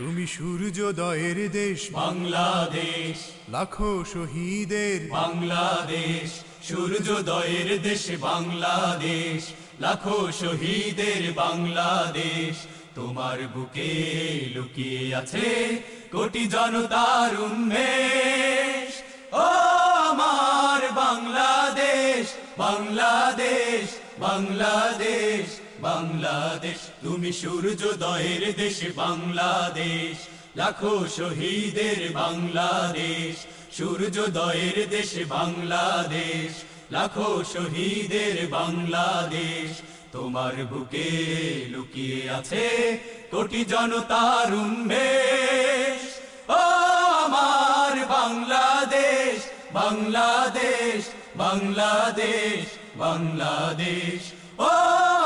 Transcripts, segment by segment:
তুমি সূর্যোদয়ের দেশ। বাংলাদেশ। লাখো শহীদের। বাংলাদেশ। সূর্যোদয়ের দেশ বাংলাদেশ। লাখো শহীদের বাংলাদেশ। তোমার বুকে লুকিয়ে আছে কোটি জনতার উন্মেষ। ও আমার বাংলাদেশ বাংলাদেশ বাংলাদেশ। বাংলাদেশ, তুমি সূর্যোদয়ের দেশ বাংলাদেশ। লাখো শহীদের বাংলাদেশ, সূর্যোদয়ের দেশ বাংলাদেশ। লাখো শহীদের বাংলাদেশ, তোমার বুকে লুকিয়ে আছে কোটি জনতার আমার বাংলাদেশ বাংলাদেশ বাংলাদেশ বাংলাদেশ। ও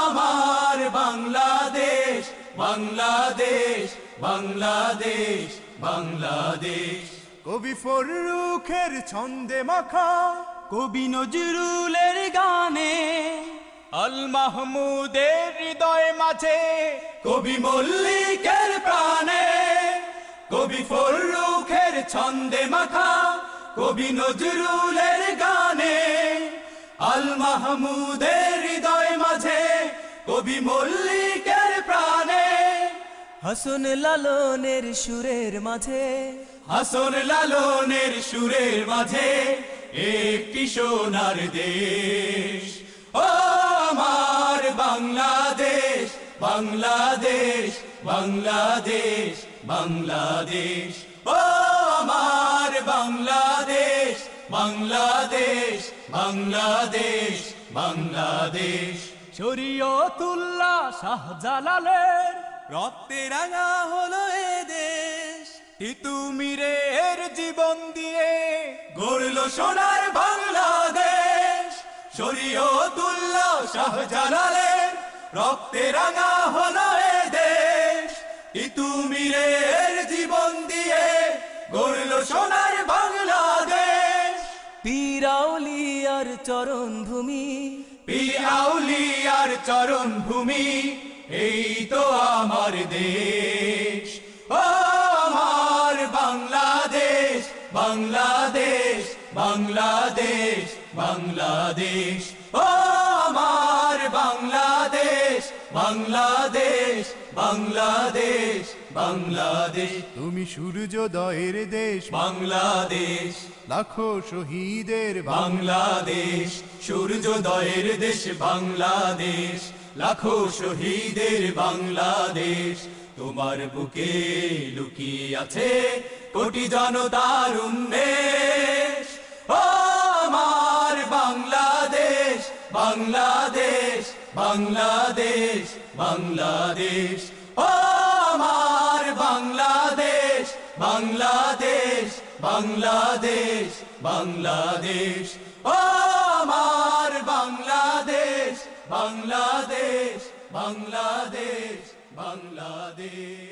আমার বাংলাদেশ বাংলাদেশ বাংলাদেশ বাংলাদেশ। কবি ফরুখের ছন্দে মাখা কবি নজরুলের গানে আল মাহমুদের হৃদয় মাঝে কবি মল্লিকের প্রাণে। কবি ফরুখের ছন্দে মাখা কবি নজরুলের গানে আল মাহমুদের হৃদয় কবি মল্লিকের প্রাণে। হাসন লালনের সুরের মাঝে। হাসন লালনের সুরের মাঝে একটি সোনার দেশ। ও আমার বাংলাদেশ বাংলাদেশ বাংলাদেশ বাংলাদেশ। ও আমার বাংলাদেশ বাংলাদেশ বাংলাদেশ বাংলাদেশ। শরীয়তুল্লাহ শাহজালালের। রক্তে রাঙা হলো এ দেশ তিতুমিরের জীবন দিয়ে। গড়ল সোনার বাংলাদেশ শরীয়তুল্লাহ শাহজালালের। রক্তে রাঙা হলো এ দেশ তিতুমিরের জীবন দিয়ে। গড়ল সোনার বাংলাদেশ। পীরাউলিয়ার চরণ ভূমি পিয়াউলিয়ার চরণ ভূমি এই তো আমার দেশ। ও আমার বাংলাদেশ বাংলাদেশ বাংলাদেশ বাংলাদেশ। ও বাংলাদেশ বাংলাদেশ বাংলাদেশ বাংলাদেশ। তুমি সূর্যোদয়ের দেশ। বাংলাদেশ। লাখো শহীদের বাংলাদেশ সূর্যোদয়ের দেশ বাংলাদেশ। লাখো শহীদের বাংলাদেশ। তোমার বুকে লুকিয়ে আছে কোটি জনতার উন্মেষ। ও আমার বাংলাদেশ বাংলাদেশ। বাংলাদেশ বাংলাদেশ। ও আমার বাংলাদেশ বাংলাদেশ বাংলাদেশ বাংলাদেশ। ও আমার বাংলাদেশ বাংলাদেশ বাংলাদেশ বাংলাদেশ।